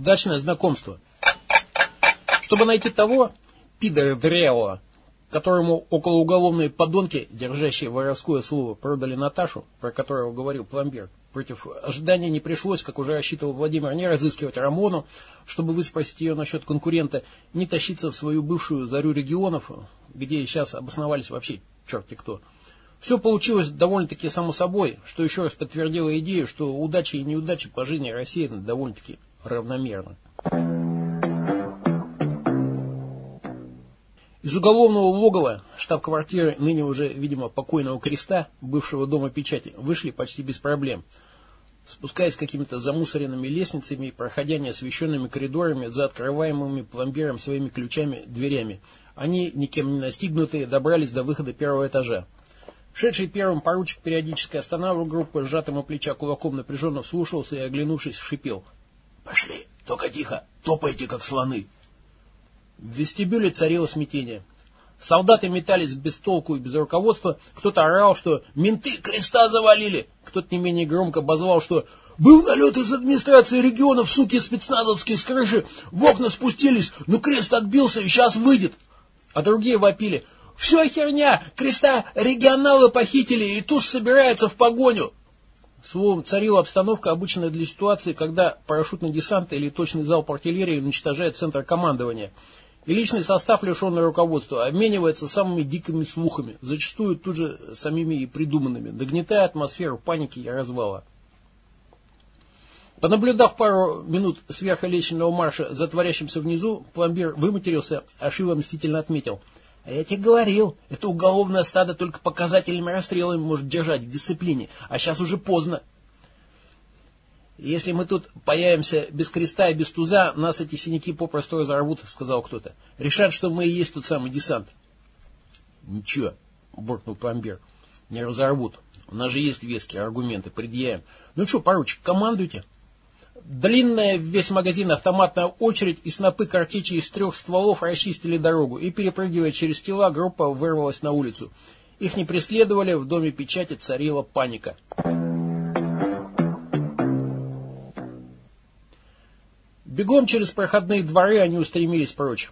Удачное знакомство. Чтобы найти того, пидора древого, которому около уголовные подонки, держащие воровское слово, продали Наташу, про которого говорил пломбир, против ожидания не пришлось, как уже рассчитывал Владимир, не разыскивать Рамону, чтобы выспросить ее насчет конкурента, не тащиться в свою бывшую зарю регионов, где сейчас обосновались вообще черти кто. Все получилось довольно-таки само собой, что еще раз подтвердило идею, что удачи и неудачи по жизни рассеяны довольно-таки равномерно. Из уголовного логова штаб-квартиры ныне уже, видимо, покойного креста, бывшего дома печати, вышли почти без проблем. Спускаясь какими-то замусоренными лестницами и проходя неосвещенными коридорами за открываемыми пломбиром своими ключами дверями, они, никем не настигнутые, добрались до выхода первого этажа. Шедший первым поручик периодически останавливал группу, сжатым у плеча кулаком напряженно вслушался и, оглянувшись, шипел. «Пошли, только тихо, топайте, как слоны!» В вестибюле царило смятение. Солдаты метались без толку и без руководства. Кто-то орал, что менты креста завалили. Кто-то не менее громко обозвал, что был налет из администрации регионов, суки спецназовские с крыши. В окна спустились, но крест отбился и сейчас выйдет. А другие вопили. Все херня, креста регионалы похитили и туз собирается в погоню. Словом, царила обстановка, обычная для ситуации, когда парашютный десант или точный залп артиллерии уничтожает центр командования – и личный состав, лишенный руководства, обменивается самыми дикими слухами, зачастую тут же самими и придуманными, догнетая атмосферу паники и развала. Понаблюдав пару минут сверхолеченного марша за творящимся внизу, пломбир выматерился, а Шива мстительно отметил. А я тебе говорил, это уголовное стадо только показательными расстрелами может держать в дисциплине, а сейчас уже поздно. Если мы тут появимся без креста и без туза, нас эти синяки попросту разорвут, сказал кто-то. Решат, что мы и есть тот самый десант. Ничего, буркнул пломбир. Не разорвут. У нас же есть веские аргументы, предъявим. Ну что, поручик, командуйте. Длинная весь магазин автоматная очередь и снопы картечи из трех стволов расчистили дорогу, и, перепрыгивая через тела, группа вырвалась на улицу. Их не преследовали, в доме печати царила паника. Бегом через проходные дворы они устремились прочь.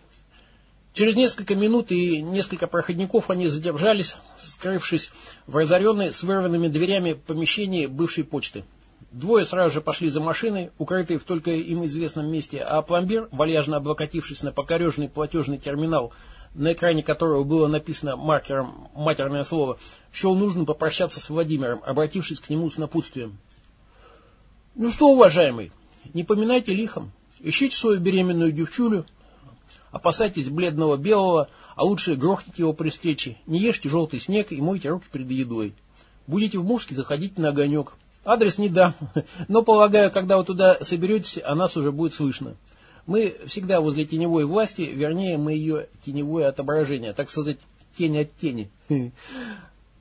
Через несколько минут и несколько проходников они задержались, скрывшись в разоренной с вырванными дверями помещении бывшей почты. Двое сразу же пошли за машиной, укрытые в только им известном месте, а пломбир, вальяжно облокотившись на покорежный платежный терминал, на экране которого было написано маркером матерное слово, счел нужно попрощаться с Владимиром, обратившись к нему с напутствием. «Ну что, уважаемый, не поминайте лихом. Ищите свою беременную девчулю, опасайтесь бледного белого, а лучше грохните его при встрече. Не ешьте желтый снег и мойте руки перед едой. Будете в Мурске, заходите на огонек. Адрес не дам, но, полагаю, когда вы туда соберетесь, о нас уже будет слышно. Мы всегда возле теневой власти, вернее, мы ее теневое отображение, так сказать, тень от тени.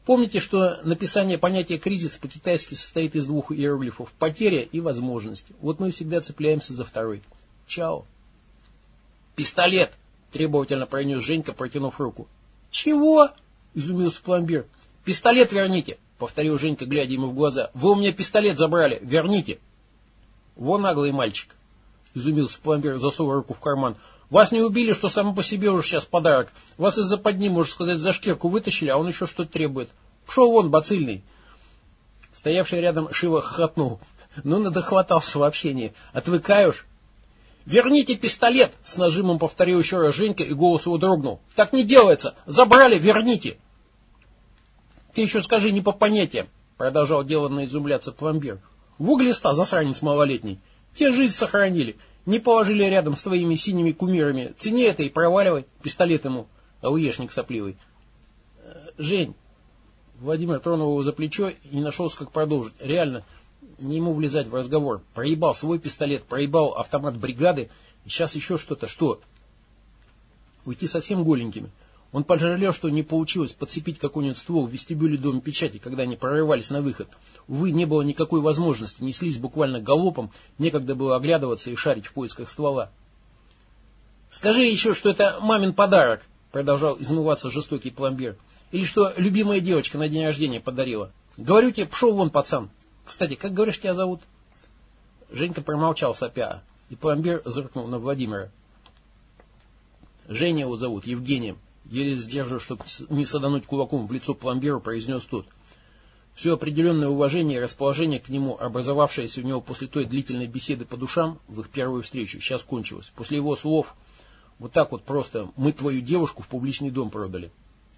Помните, что написание понятия кризис по-китайски состоит из двух иероглифов – потеря и возможность. Вот мы всегда цепляемся за второй. Чао. Пистолет! Требовательно пронес Женька, протянув руку. Чего? Изумился пломбир. Пистолет верните! Повторил Женька, глядя ему в глаза. Вы у меня пистолет забрали, верните! Вон наглый мальчик. Изумился пломбир, засовывая руку в карман. Вас не убили, что само по себе уже сейчас подарок. Вас из-за подни, можно сказать, за шкирку вытащили, а он еще что-то требует. Пшел вон, бацильный. Стоявший рядом Шива хохотнул. Ну, надохватался в общении. Отвыкаешь? «Верните пистолет!» — с нажимом повторил еще раз Женька, и голос его дрогнул. «Так не делается! Забрали, верните!» «Ты еще скажи, не по понятиям!» — продолжал деланно изумляться пломбир. «В углеста, засранец малолетний! Те жизнь сохранили! Не положили рядом с твоими синими кумирами. Цени это и проваливай. Пистолет ему. А уешник сопливый. Э, Жень. Владимир тронул его за плечо и не нашелся, как продолжить. Реально, не ему влезать в разговор. Проебал свой пистолет, проебал автомат бригады. Сейчас еще что-то. Что? Уйти совсем голенькими. Он пожалел, что не получилось подцепить какой-нибудь ствол в вестибюле Дома печати, когда они прорывались на выход. Увы, не было никакой возможности, неслись буквально галопом, некогда было оглядываться и шарить в поисках ствола. «Скажи еще, что это мамин подарок», продолжал измываться жестокий пломбир. «Или что любимая девочка на день рождения подарила. Говорю тебе, пшел вон, пацан. Кстати, как говоришь, тебя зовут?» Женька промолчал сопя. и пломбир зыркнул на Владимира. Женя его зовут, Евгением. Еле сдерживая, чтобы не садануть кулаком в лицо пломбиру, произнес тот. Все определенное уважение и расположение к нему, образовавшееся у него после той длительной беседы по душам в их первую встречу, сейчас кончилось. После его слов, вот так вот просто, мы твою девушку в публичный дом продали.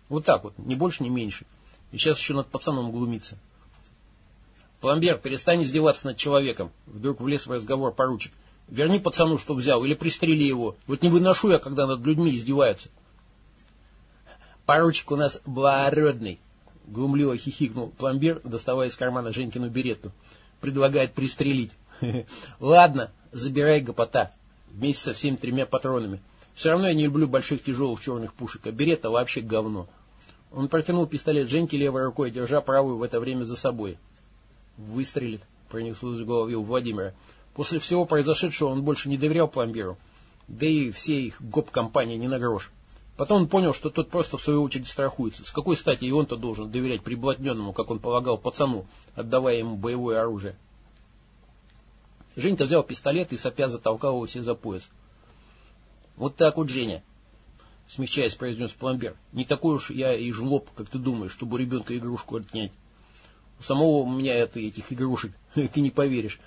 Вот так вот, ни больше, ни меньше. И сейчас еще над пацаном глумиться. Пломбер, перестань издеваться над человеком. Вдруг влез в разговор поручик. Верни пацану, что взял, или пристрели его. Вот не выношу я, когда над людьми издеваются. Поручик у нас благородный. Глумливо хихикнул пломбир, доставая из кармана Женькину берету. Предлагает пристрелить. Ладно, забирай гопота. Вместе со всеми тремя патронами. Все равно я не люблю больших тяжелых черных пушек, а берета вообще говно. Он протянул пистолет Женьке левой рукой, держа правую в это время за собой. «Выстрелит», — пронеслось в голове у Владимира. После всего произошедшего он больше не доверял пломбиру. Да и все их гоп-компании не на грош. Потом он понял, что тот просто в свою очередь страхуется. С какой стати и он-то должен доверять приблотненному, как он полагал, пацану, отдавая ему боевое оружие. Женька взял пистолет и сопя затолкал его себе за пояс. Вот так вот, Женя, смягчаясь, произнес пломбер. Не такой уж я и жлоб, как ты думаешь, чтобы у ребенка игрушку отнять. У самого у меня это, этих игрушек, ты не поверишь.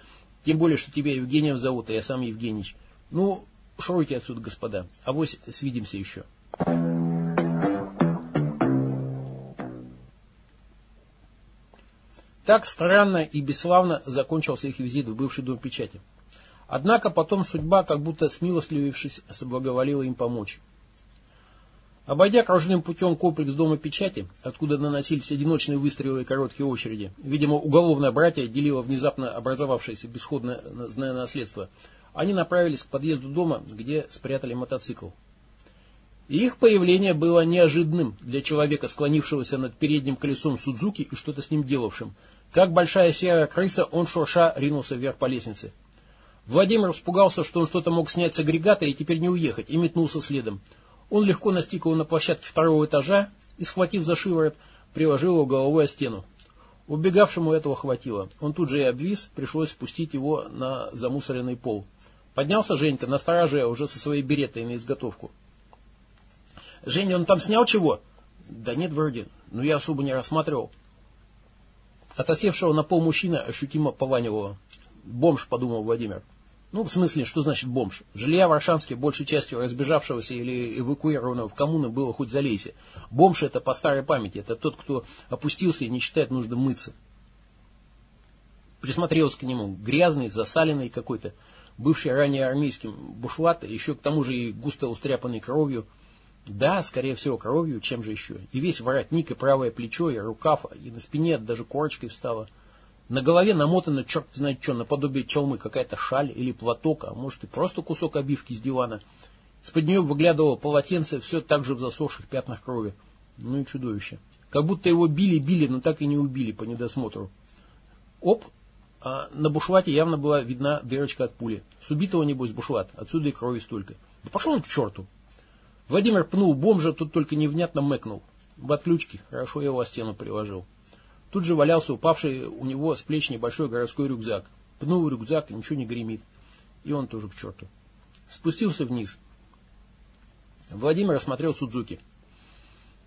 Тем более, что тебя Евгением зовут, а я сам Евгеньевич. Ну, шуруйте отсюда, господа. Авось свидимся еще. Так странно и бесславно закончился их визит в бывший дом печати. Однако потом судьба, как будто смилостливившись, соблаговолила им помочь. Обойдя кружным путем комплекс Дома печати, откуда наносились одиночные выстрелы и короткие очереди, видимо, уголовное братье делило внезапно образовавшееся бесходное наследство, они направились к подъезду дома, где спрятали мотоцикл. Их появление было неожиданным для человека, склонившегося над передним колесом Судзуки и что-то с ним делавшим. Как большая серая крыса, он шурша ринулся вверх по лестнице. Владимир испугался, что он что-то мог снять с агрегата и теперь не уехать, и метнулся следом. Он легко настиг его на площадке второго этажа и, схватив за шиворот, приложил его головой о стену. Убегавшему этого хватило. Он тут же и обвис, пришлось спустить его на замусоренный пол. Поднялся Женька, насторожая уже со своей беретой на изготовку. «Женя, он там снял чего?» «Да нет, вроде. Но я особо не рассматривал». Отосевшего на пол мужчина ощутимо пованивало. «Бомж», — подумал Владимир. Ну, в смысле, что значит бомж? Жилья в Аршанске большей частью разбежавшегося или эвакуированного в коммуны было хоть залейся. Бомж это по старой памяти, это тот, кто опустился и не считает нужно мыться. Присмотрелся к нему, грязный, засаленный какой-то, бывший ранее армейским бушлат, еще к тому же и густо устряпанный кровью. Да, скорее всего, кровью, чем же еще. И весь воротник, и правое плечо, и рукав, и на спине даже корочкой встала. На голове намотано, черт знает что, наподобие челмы, какая-то шаль или платок, а может и просто кусок обивки с дивана. Из-под нее выглядывало полотенце, все так же в засохших пятнах крови. Ну и чудовище. Как будто его били-били, но так и не убили по недосмотру. Оп, а на бушлате явно была видна дырочка от пули. С убитого, небось, бушлат, отсюда и крови столько. Да пошел он к черту. Владимир пнул бомжа, тут только невнятно мэкнул. В отключке, хорошо я его о стену приложил. Тут же валялся упавший у него с плеч небольшой городской рюкзак. Пнул рюкзак, ничего не гремит. И он тоже к черту. Спустился вниз. Владимир осмотрел Судзуки.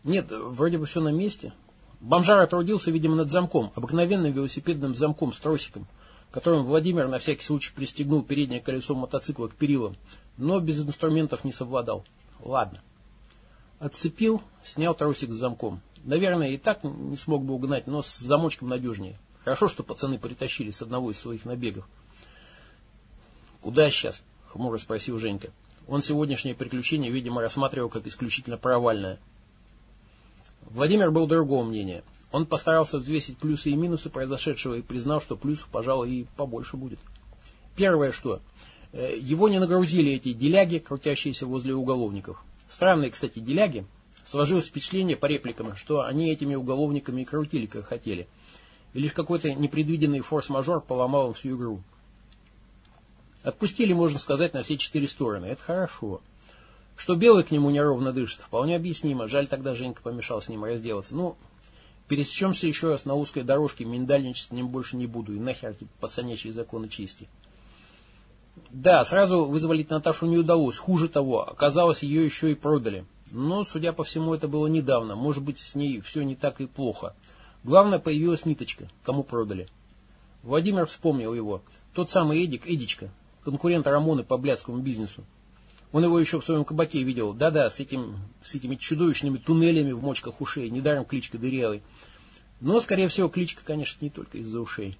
Нет, вроде бы все на месте. Бомжар трудился, видимо, над замком, обыкновенным велосипедным замком с тросиком, которым Владимир на всякий случай пристегнул переднее колесо мотоцикла к перилам, но без инструментов не совладал. Ладно. Отцепил, снял тросик с замком. Наверное, и так не смог бы угнать, но с замочком надежнее. Хорошо, что пацаны притащили с одного из своих набегов. «Куда сейчас?» — хмуро спросил Женька. Он сегодняшнее приключение, видимо, рассматривал как исключительно провальное. Владимир был другого мнения. Он постарался взвесить плюсы и минусы произошедшего и признал, что плюсов, пожалуй, и побольше будет. Первое что? Э, его не нагрузили эти деляги, крутящиеся возле уголовников. Странные, кстати, деляги, Сложилось впечатление по репликам, что они этими уголовниками и крутили, как хотели. И лишь какой-то непредвиденный форс-мажор поломал им всю игру. Отпустили, можно сказать, на все четыре стороны. Это хорошо. Что Белый к нему неровно дышит, вполне объяснимо. Жаль, тогда Женька помешал с ним разделаться. Ну, пересечемся еще раз на узкой дорожке, миндальничать с ним больше не буду. И нахер эти пацанячьи законы чести. Да, сразу вызволить Наташу не удалось. Хуже того, оказалось, ее еще и продали. Но, судя по всему, это было недавно. Может быть, с ней все не так и плохо. Главное, появилась ниточка. Кому продали? Владимир вспомнил его. Тот самый Эдик, Эдичка, конкурент Рамоны по блядскому бизнесу. Он его еще в своем кабаке видел. Да-да, с, этим, с этими чудовищными туннелями в мочках ушей. Недаром кличка Дырявый. Но, скорее всего, кличка, конечно, не только из-за ушей.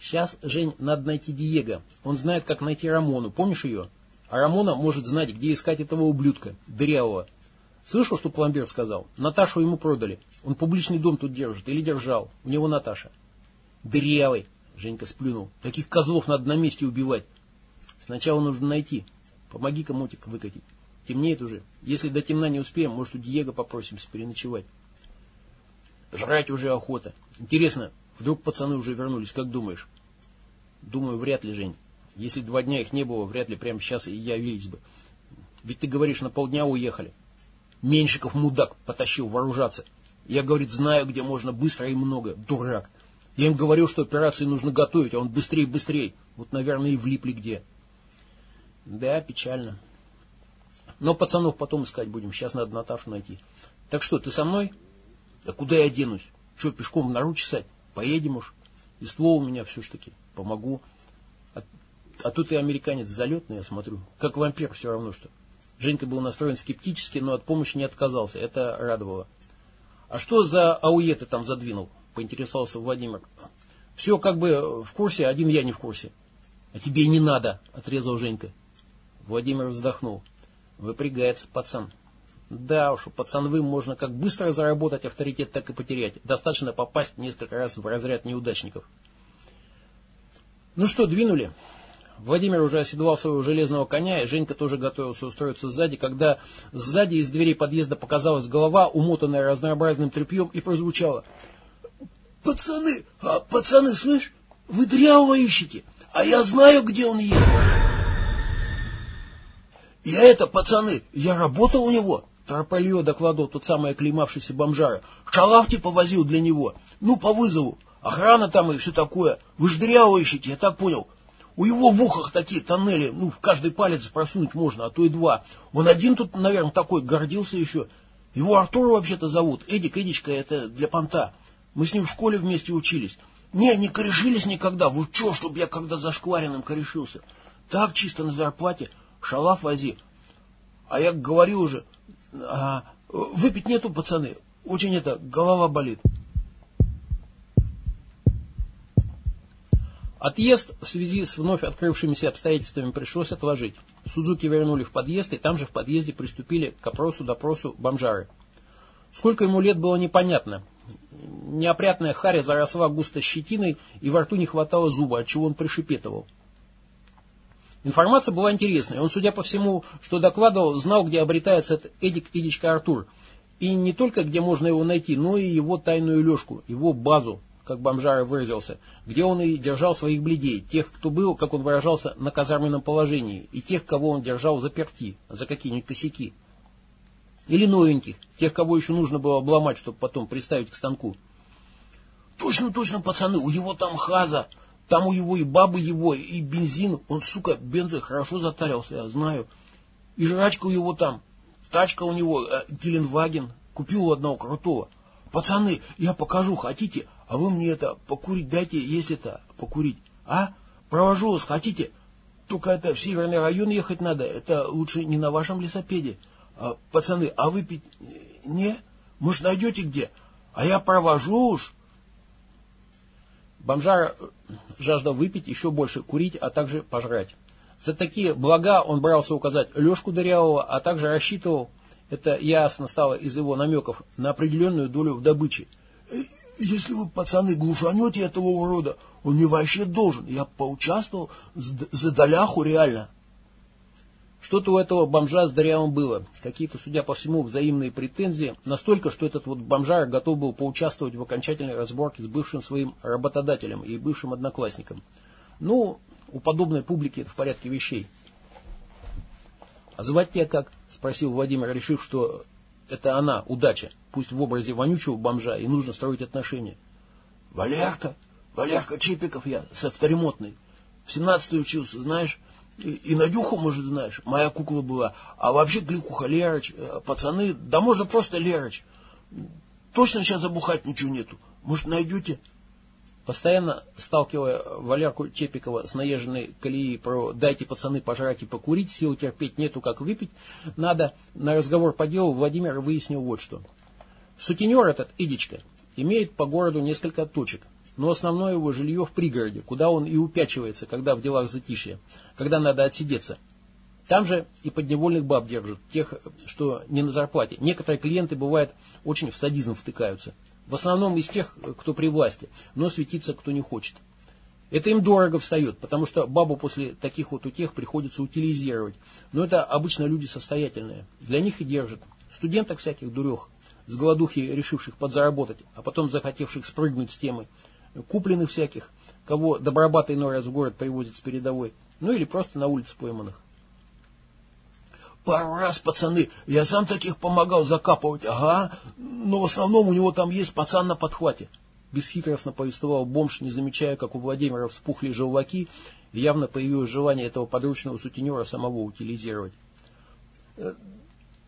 Сейчас, Жень, надо найти Диего. Он знает, как найти Рамону. Помнишь ее? А Рамона может знать, где искать этого ублюдка, дырявого. Слышал, что пломбир сказал? Наташу ему продали. Он публичный дом тут держит. Или держал. У него Наташа. Дырявый. Женька сплюнул. Таких козлов надо на месте убивать. Сначала нужно найти. Помоги-ка мотик выкатить. Темнеет уже. Если до темна не успеем, может, у Диего попросимся переночевать. Жрать уже охота. Интересно, вдруг пацаны уже вернулись, как думаешь? Думаю, вряд ли, Жень. Если два дня их не было, вряд ли прямо сейчас и явились бы. Ведь ты говоришь, на полдня уехали. Меньшиков мудак потащил вооружаться. Я, говорит, знаю, где можно быстро и много. Дурак. Я им говорил, что операцию нужно готовить, а он быстрее, быстрее. Вот, наверное, и влипли где. Да, печально. Но пацанов потом искать будем. Сейчас надо Наташу найти. Так что, ты со мной? Да куда я денусь? Что, пешком в нору чесать? Поедем уж. И ствол у меня все ж таки. Помогу. А, а тут и американец залетный, я смотрю. Как вампир все равно что. Женька был настроен скептически, но от помощи не отказался. Это радовало. А что за АУЕ ты там задвинул? Поинтересовался Владимир. Все как бы в курсе, один я не в курсе. А тебе не надо, отрезал Женька. Владимир вздохнул. Выпрягается пацан. Да уж, у пацанвы можно как быстро заработать авторитет, так и потерять. Достаточно попасть несколько раз в разряд неудачников. Ну что, двинули? Владимир уже оседлал своего железного коня, и Женька тоже готовился устроиться сзади, когда сзади из двери подъезда показалась голова, умотанная разнообразным тряпьем, и прозвучало. «Пацаны, а, пацаны, слышь, вы дрявого ищете, а я знаю, где он есть». «Я это, пацаны, я работал у него», торопливо докладывал тот самый оклемавшийся бомжара. «Шалав типа возил для него, ну, по вызову, охрана там и все такое. Вы ж дряво ищете, я так понял». У его в ухах такие тоннели, ну, в каждый палец просунуть можно, а то и два. Он один тут, наверное, такой, гордился еще. Его Артур вообще-то зовут. Эдик, Эдичка, это для понта. Мы с ним в школе вместе учились. Не, не корешились никогда. Вы что, чтобы я когда зашкваренным корешился? Так чисто на зарплате. Шалав вози. А я говорю уже, а, выпить нету, пацаны. Очень это, голова болит. Отъезд в связи с вновь открывшимися обстоятельствами пришлось отложить. Судзуки вернули в подъезд, и там же в подъезде приступили к опросу-допросу бомжары. Сколько ему лет было непонятно. Неопрятная харя заросла густо щетиной, и во рту не хватало зуба, отчего он пришепетывал. Информация была интересная. Он, судя по всему, что докладывал, знал, где обретается этот Эдик Эдичка Артур. И не только где можно его найти, но и его тайную лёжку, его базу, как бомжара выразился, где он и держал своих бледей, тех, кто был, как он выражался, на казарменном положении, и тех, кого он держал заперти, за какие-нибудь косяки. Или новеньких, тех, кого еще нужно было обломать, чтобы потом приставить к станку. Точно, точно, пацаны, у него там хаза, там у его и бабы его, и бензин, он, сука, бензой хорошо затарился, я знаю. И жрачка у его там, тачка у него, э, Геленваген, купил у одного крутого. Пацаны, я покажу, хотите? А вы мне это покурить дайте, если это покурить. А? Провожу вас, хотите? Только это в северный район ехать надо. Это лучше не на вашем лесопеде. А, пацаны, а выпить не? Может, найдете где? А я провожу уж. Бомжар жаждал выпить, еще больше курить, а также пожрать. За такие блага он брался указать Лешку Дырявого, а также рассчитывал, это ясно стало из его намеков, на определенную долю в добыче. Если вы, пацаны, глушанете этого урода, он мне вообще должен. Я поучаствовал за доляху реально. Что-то у этого бомжа с Дарьявом было. Какие-то, судя по всему, взаимные претензии. Настолько, что этот вот бомжар готов был поучаствовать в окончательной разборке с бывшим своим работодателем и бывшим одноклассником. Ну, у подобной публики это в порядке вещей. «А звать тебя как?» – спросил Владимир, решив, что это она, удача пусть в образе вонючего бомжа, и нужно строить отношения. Валерка, Валерка Чипиков я, с авторемонтной. в 17 учился, знаешь. И, Надюху, может, знаешь, моя кукла была. А вообще Гликуха, Лерыч, э, пацаны, да можно просто Лерыч. Точно сейчас забухать ничего нету. Может, найдете? Постоянно сталкивая Валерку Чепикова с наезженной колеей про «дайте пацаны пожрать и покурить, сил терпеть нету, как выпить надо», на разговор по делу Владимир выяснил вот что. Сутенер этот, Идичка, имеет по городу несколько точек, но основное его жилье в пригороде, куда он и упячивается, когда в делах затишье, когда надо отсидеться. Там же и подневольных баб держат, тех, что не на зарплате. Некоторые клиенты, бывает, очень в садизм втыкаются. В основном из тех, кто при власти, но светиться кто не хочет. Это им дорого встает, потому что бабу после таких вот утех приходится утилизировать. Но это обычно люди состоятельные. Для них и держат. Студенток всяких дурех, с голодухи решивших подзаработать, а потом захотевших спрыгнуть с темы. Купленных всяких, кого добробатый иной раз в город привозят с передовой. Ну или просто на улице пойманных. Пару раз, пацаны, я сам таких помогал закапывать, ага, но в основном у него там есть пацан на подхвате. Бесхитростно повествовал бомж, не замечая, как у Владимира вспухли желваки, и явно появилось желание этого подручного сутенера самого утилизировать. Э,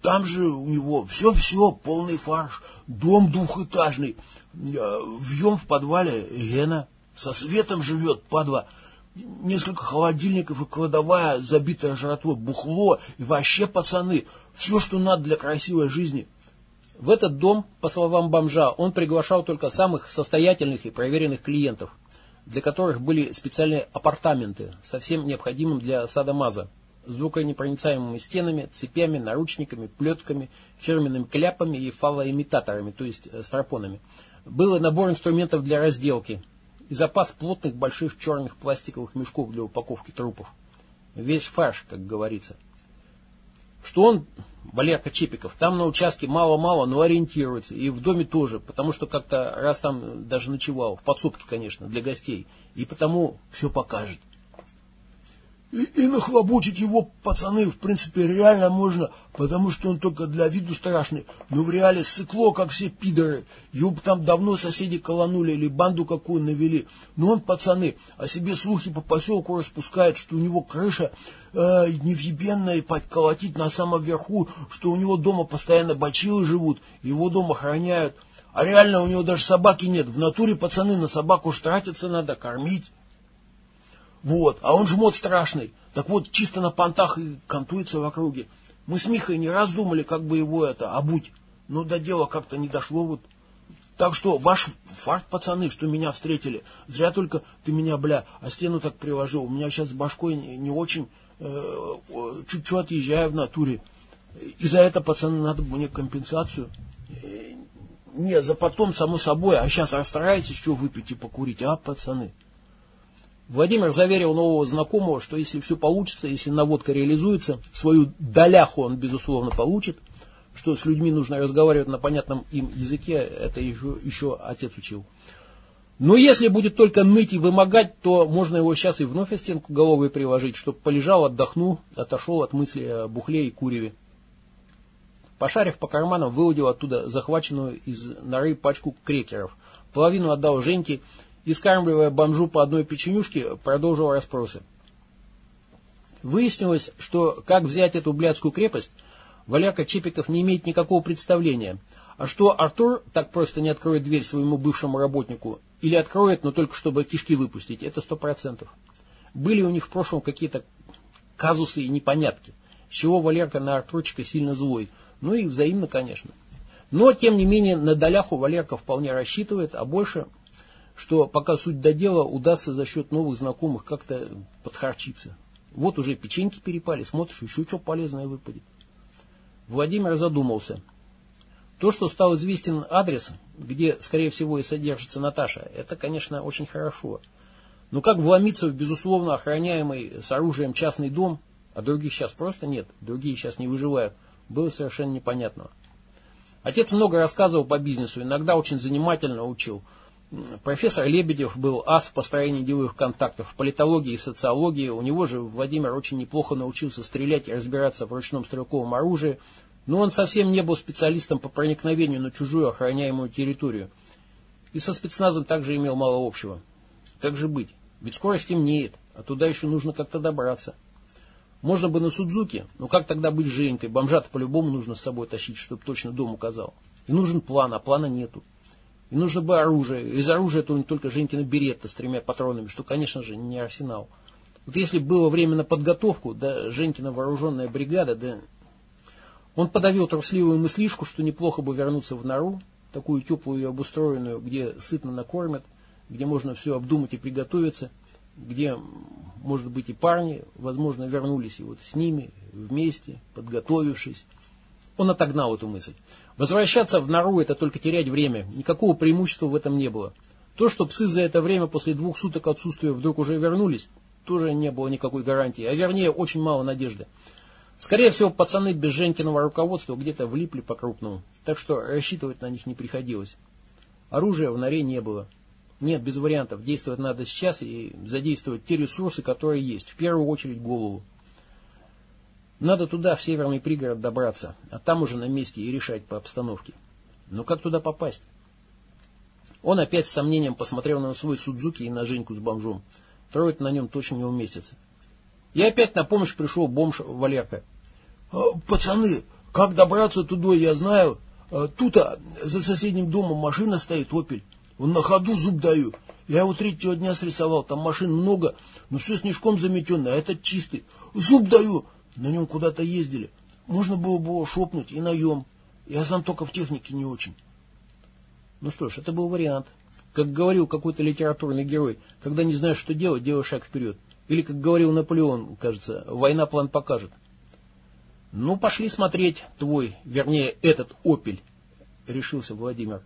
там же у него все-все, полный фарш, дом двухэтажный. Э, вьем в подвале Гена, со светом живет, падла несколько холодильников и кладовая, забитая жратвой, бухло и вообще, пацаны, все, что надо для красивой жизни. В этот дом, по словам бомжа, он приглашал только самых состоятельных и проверенных клиентов, для которых были специальные апартаменты со всем необходимым для садомаза, звуконепроницаемыми стенами, цепями, наручниками, плетками, фирменными кляпами и фалоимитаторами, то есть э, стропонами. Был и набор инструментов для разделки – и запас плотных больших черных пластиковых мешков для упаковки трупов. Весь фарш, как говорится. Что он, Валерка Чепиков, там на участке мало-мало, но ориентируется. И в доме тоже, потому что как-то раз там даже ночевал, в подсобке, конечно, для гостей. И потому все покажет. И, и нахлобучить его, пацаны, в принципе, реально можно, потому что он только для виду страшный. Но в реале сыкло, как все пидоры. Его бы там давно соседи колонули или банду какую навели. Но он, пацаны, о себе слухи по поселку распускает, что у него крыша э, невъебенная и подколотить на самом верху, что у него дома постоянно бачилы живут, его дом охраняют. А реально у него даже собаки нет. В натуре, пацаны, на собаку ж тратиться надо, кормить. Вот, а он жмот страшный. Так вот, чисто на понтах и кантуется в округе. Мы с Михой не раз думали, как бы его это обуть. Но до дела как-то не дошло вот. Так что ваш фарт, пацаны, что меня встретили. Зря только ты меня, бля, а стену так приложил. У меня сейчас с башкой не, очень, э, чуть-чуть отъезжаю в натуре. И за это, пацаны, надо мне компенсацию. Э, не, за потом, само собой, а сейчас расстараетесь, что выпить и покурить, а, пацаны? Владимир заверил нового знакомого, что если все получится, если наводка реализуется, свою доляху он, безусловно, получит, что с людьми нужно разговаривать на понятном им языке, это еще, еще отец учил. Но если будет только ныть и вымогать, то можно его сейчас и вновь о стенку головой приложить, чтобы полежал, отдохнул, отошел от мысли о бухле и куреве. Пошарив по карманам, выудил оттуда захваченную из норы пачку крекеров. Половину отдал Женьке и, скармливая бомжу по одной печенюшке, продолжил расспросы. Выяснилось, что как взять эту блядскую крепость, Валяка Чепиков не имеет никакого представления. А что Артур так просто не откроет дверь своему бывшему работнику, или откроет, но только чтобы кишки выпустить, это сто процентов. Были у них в прошлом какие-то казусы и непонятки, с чего Валерка на Артурчика сильно злой. Ну и взаимно, конечно. Но, тем не менее, на доляху Валерка вполне рассчитывает, а больше что пока суть до дела удастся за счет новых знакомых как-то подхарчиться. Вот уже печеньки перепали, смотришь, еще что полезное выпадет. Владимир задумался. То, что стал известен адрес, где, скорее всего, и содержится Наташа, это, конечно, очень хорошо. Но как вломиться в, безусловно, охраняемый с оружием частный дом, а других сейчас просто нет, другие сейчас не выживают, было совершенно непонятно. Отец много рассказывал по бизнесу, иногда очень занимательно учил – Профессор Лебедев был ас в построении деловых контактов, в политологии и социологии. У него же Владимир очень неплохо научился стрелять и разбираться в ручном стрелковом оружии, но он совсем не был специалистом по проникновению на чужую охраняемую территорию. И со спецназом также имел мало общего. Как же быть? Ведь скоро стемнеет, а туда еще нужно как-то добраться. Можно бы на Судзуке, но как тогда быть Женькой? Бомжа-то по-любому нужно с собой тащить, чтобы точно дом указал. И нужен план, а плана нету. И нужно бы оружие. Из оружия то только Женькина беретта с тремя патронами, что, конечно же, не арсенал. Вот если было время на подготовку, да Женькина вооруженная бригада, да... Он подавил трусливую мыслишку, что неплохо бы вернуться в нору, такую теплую и обустроенную, где сытно накормят, где можно все обдумать и приготовиться, где, может быть, и парни, возможно, вернулись и вот с ними, вместе, подготовившись. Он отогнал эту мысль. Возвращаться в нору – это только терять время. Никакого преимущества в этом не было. То, что псы за это время после двух суток отсутствия вдруг уже вернулись, тоже не было никакой гарантии, а вернее очень мало надежды. Скорее всего, пацаны без Женькиного руководства где-то влипли по-крупному, так что рассчитывать на них не приходилось. Оружия в норе не было. Нет, без вариантов. Действовать надо сейчас и задействовать те ресурсы, которые есть. В первую очередь голову. Надо туда, в северный пригород, добраться, а там уже на месте и решать по обстановке. Но как туда попасть? Он опять с сомнением посмотрел на свой Судзуки и на Женьку с бомжом. трое на нем точно не уместится. И опять на помощь пришел бомж Валерка. «А, «Пацаны, как добраться туда, я знаю. А, тут а, за соседним домом машина стоит, «Опель». Он на ходу зуб даю. Я его третьего дня срисовал, там машин много, но все снежком заметенное, а этот чистый. Зуб даю, на нем куда-то ездили. Можно было бы его шопнуть и наем. Я сам только в технике не очень. Ну что ж, это был вариант. Как говорил какой-то литературный герой, когда не знаешь, что делать, делай шаг вперед. Или, как говорил Наполеон, кажется, война план покажет. Ну, пошли смотреть твой, вернее, этот «Опель», решился Владимир.